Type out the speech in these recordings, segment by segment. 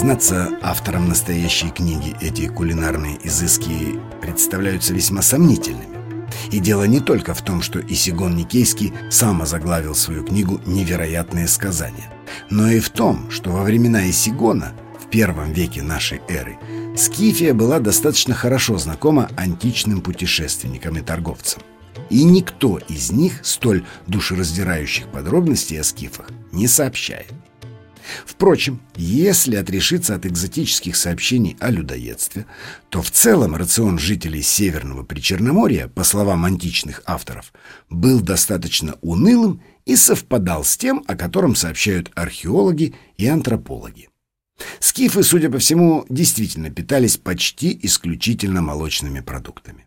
Признаться, авторам настоящей книги эти кулинарные изыски представляются весьма сомнительными. И дело не только в том, что Исигон Никейский сам озаглавил свою книгу «Невероятные сказания», но и в том, что во времена Исигона, в первом веке нашей эры, Скифия была достаточно хорошо знакома античным путешественникам и торговцам. И никто из них столь душераздирающих подробностей о скифах не сообщает. Впрочем, если отрешиться от экзотических сообщений о людоедстве, то в целом рацион жителей Северного Причерноморья, по словам античных авторов, был достаточно унылым и совпадал с тем, о котором сообщают археологи и антропологи. Скифы, судя по всему, действительно питались почти исключительно молочными продуктами.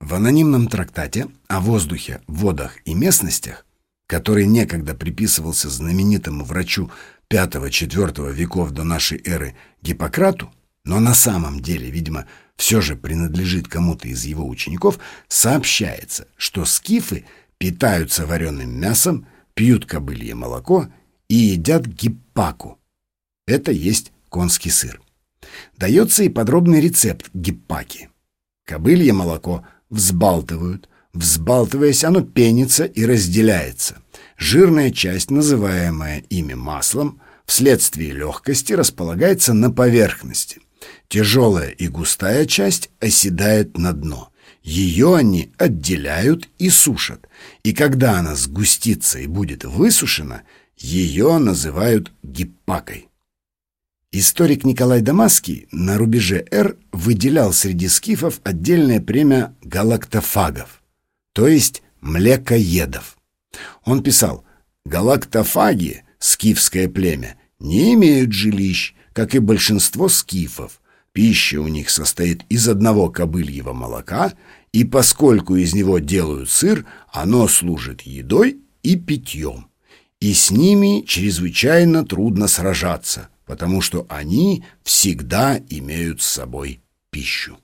В анонимном трактате о воздухе, водах и местностях, который некогда приписывался знаменитому врачу V-IV веков до нашей эры Гиппократу, но на самом деле, видимо, все же принадлежит кому-то из его учеников, сообщается, что скифы питаются вареным мясом, пьют кобылье молоко и едят гиппаку. Это есть конский сыр. Дается и подробный рецепт гиппаки. Кобылье молоко взбалтывают. Взбалтываясь, оно пенится и разделяется. Жирная часть, называемая ими маслом, вследствие легкости располагается на поверхности. Тяжелая и густая часть оседает на дно. Ее они отделяют и сушат, и когда она сгустится и будет высушена, ее называют гиппакой. Историк Николай Дамасский на рубеже Р выделял среди скифов отдельное племя галактофагов, то есть млекоедов. Он писал, «Галактофаги, скифское племя, не имеют жилищ, как и большинство скифов. Пища у них состоит из одного кобыльего молока, и поскольку из него делают сыр, оно служит едой и питьем. И с ними чрезвычайно трудно сражаться, потому что они всегда имеют с собой пищу.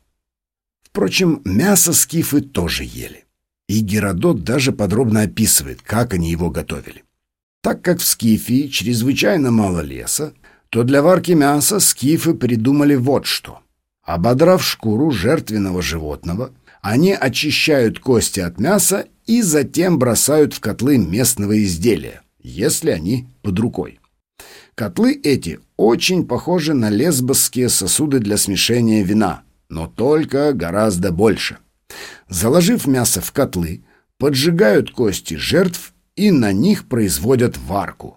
Впрочем, мясо скифы тоже ели и Геродот даже подробно описывает, как они его готовили. Так как в Скифии чрезвычайно мало леса, то для варки мяса скифы придумали вот что. Ободрав шкуру жертвенного животного, они очищают кости от мяса и затем бросают в котлы местного изделия, если они под рукой. Котлы эти очень похожи на лесбосские сосуды для смешения вина, но только гораздо больше. Заложив мясо в котлы, поджигают кости жертв и на них производят варку.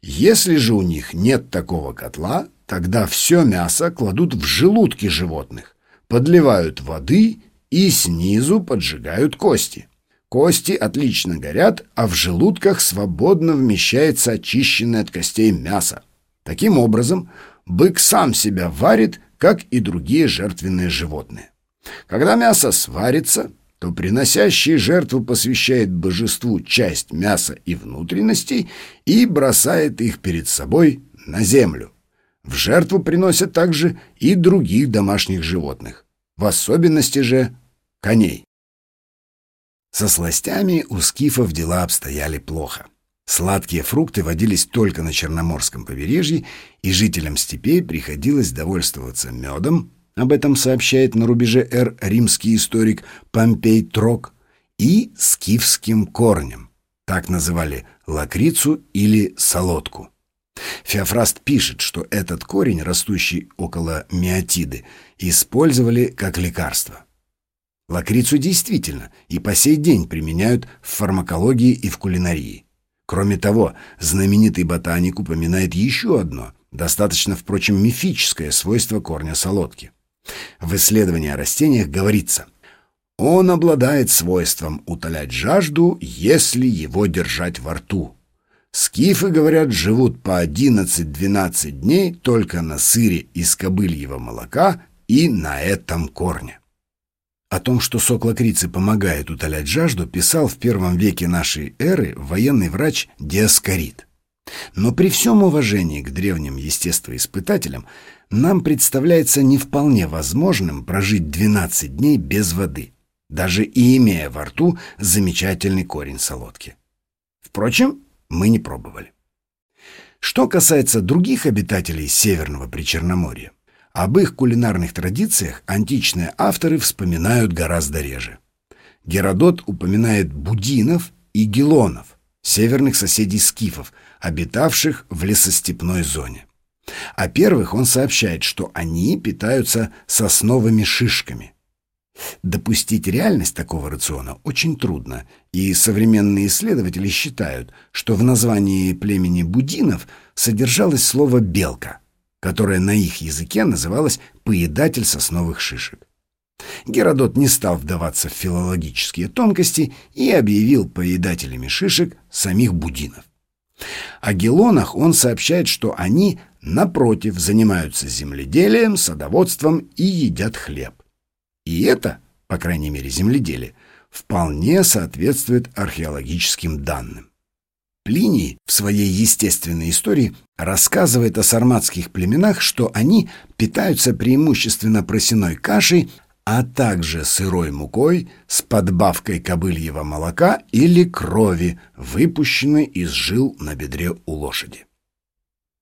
Если же у них нет такого котла, тогда все мясо кладут в желудки животных, подливают воды и снизу поджигают кости. Кости отлично горят, а в желудках свободно вмещается очищенное от костей мясо. Таким образом, бык сам себя варит, как и другие жертвенные животные. Когда мясо сварится, то приносящий жертву посвящает божеству часть мяса и внутренностей и бросает их перед собой на землю. В жертву приносят также и других домашних животных, в особенности же коней. Со сластями у скифов дела обстояли плохо. Сладкие фрукты водились только на Черноморском побережье, и жителям степей приходилось довольствоваться медом, об этом сообщает на рубеже Р римский историк Помпей Трок, и скифским корнем, так называли лакрицу или солодку. Феофраст пишет, что этот корень, растущий около миотиды, использовали как лекарство. Лакрицу действительно и по сей день применяют в фармакологии и в кулинарии. Кроме того, знаменитый ботаник упоминает еще одно, достаточно, впрочем, мифическое свойство корня солодки. В исследовании о растениях говорится, он обладает свойством утолять жажду, если его держать во рту. Скифы, говорят, живут по 11-12 дней только на сыре из кобыльего молока и на этом корне. О том, что сок лакрицы помогает утолять жажду, писал в первом веке нашей эры военный врач Диаскорид. Но при всем уважении к древним естествоиспытателям нам представляется не вполне возможным прожить 12 дней без воды, даже и имея во рту замечательный корень солодки. Впрочем, мы не пробовали. Что касается других обитателей Северного Причерноморья, об их кулинарных традициях античные авторы вспоминают гораздо реже. Геродот упоминает будинов и гелонов, северных соседей скифов, обитавших в лесостепной зоне. О первых он сообщает, что они питаются сосновыми шишками. Допустить реальность такого рациона очень трудно, и современные исследователи считают, что в названии племени будинов содержалось слово «белка», которое на их языке называлось «поедатель сосновых шишек». Геродот не стал вдаваться в филологические тонкости и объявил поедателями шишек самих будинов. О гелонах он сообщает, что они, напротив, занимаются земледелием, садоводством и едят хлеб. И это, по крайней мере земледелие, вполне соответствует археологическим данным. Плиний в своей естественной истории рассказывает о сарматских племенах, что они питаются преимущественно просеной кашей, а также сырой мукой с подбавкой кобыльего молока или крови, выпущенной из жил на бедре у лошади.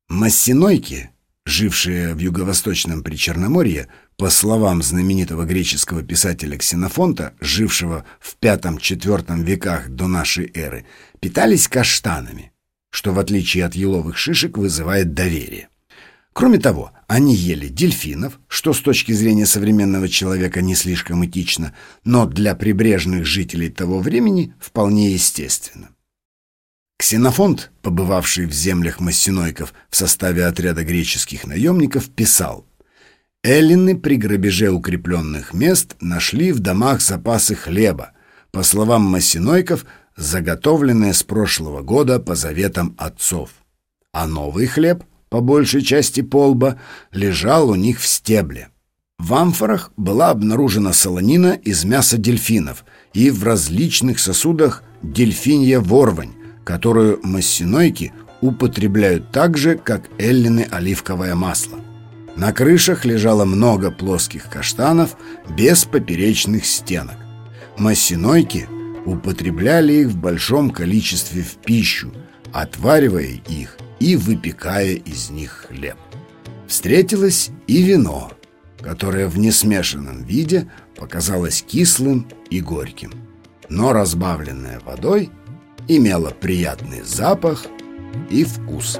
Массинойки, жившие в юго-восточном Причерноморье, по словам знаменитого греческого писателя Ксенофонта, жившего в V-IV веках до нашей эры, питались каштанами, что в отличие от еловых шишек вызывает доверие. Кроме того, они ели дельфинов, что с точки зрения современного человека не слишком этично, но для прибрежных жителей того времени вполне естественно. Ксенофонт, побывавший в землях массинойков в составе отряда греческих наемников, писал «Эллины при грабеже укрепленных мест нашли в домах запасы хлеба, по словам массинойков, заготовленные с прошлого года по заветам отцов, а новый хлеб – по большей части полба, лежал у них в стебле. В амфорах была обнаружена солонина из мяса дельфинов и в различных сосудах дельфинья ворвань, которую массинойки употребляют так же, как эллины оливковое масло. На крышах лежало много плоских каштанов без поперечных стенок. Массинойки употребляли их в большом количестве в пищу, отваривая их и выпекая из них хлеб. Встретилось и вино, которое в несмешанном виде показалось кислым и горьким, но разбавленное водой имело приятный запах и вкус.